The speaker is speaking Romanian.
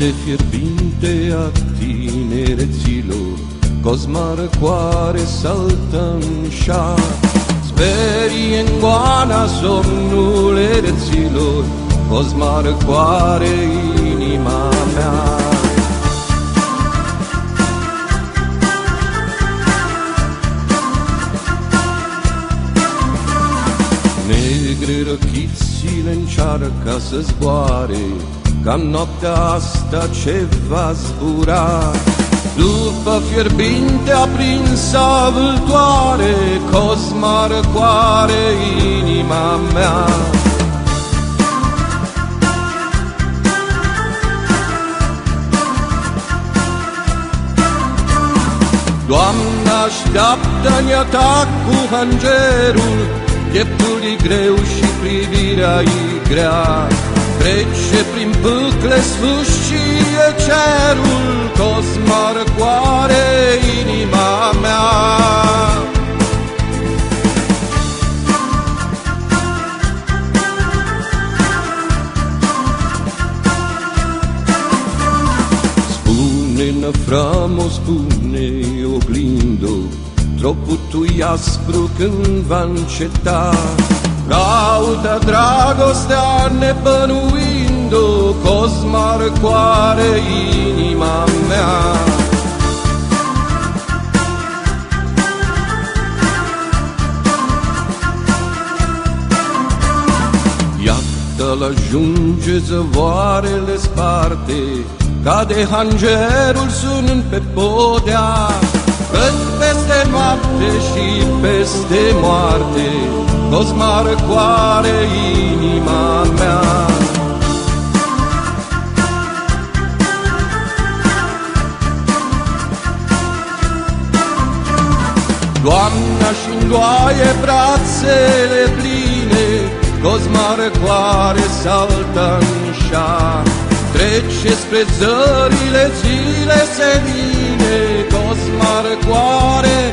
Noapte fierbinte a tinereților. Cosma răcoare saltă în șar. Sperie în goana somnul ereților Cosma răcoare inima mea. Negre răchițile încearcă să zboare Ca noaptea asta ce va zbura? După fierbinte aprinsă vâltoare Cosma răcoare inima mea. Doamna așteaptă-ne ta cu hangerul Pieptul e greu și privirea e grea Trece prin pâcle sfâșie cerul Cosma răcoare inima mea. Spune năframo, spune oglindo Tropul tu aspru când va înceta. Caută dragostea nebănuind-o Cosma răcoare inima mea. Iată-l ajunge zăvoarele sparte Ca de hangerul sunând pe podea Când peste noapte și peste moarte Cosma răcoare inima mea. Doamna și îndoaie brațele pline Cosma răcoare saltă în șar. Trece spre zările zile senine Cosma răcoare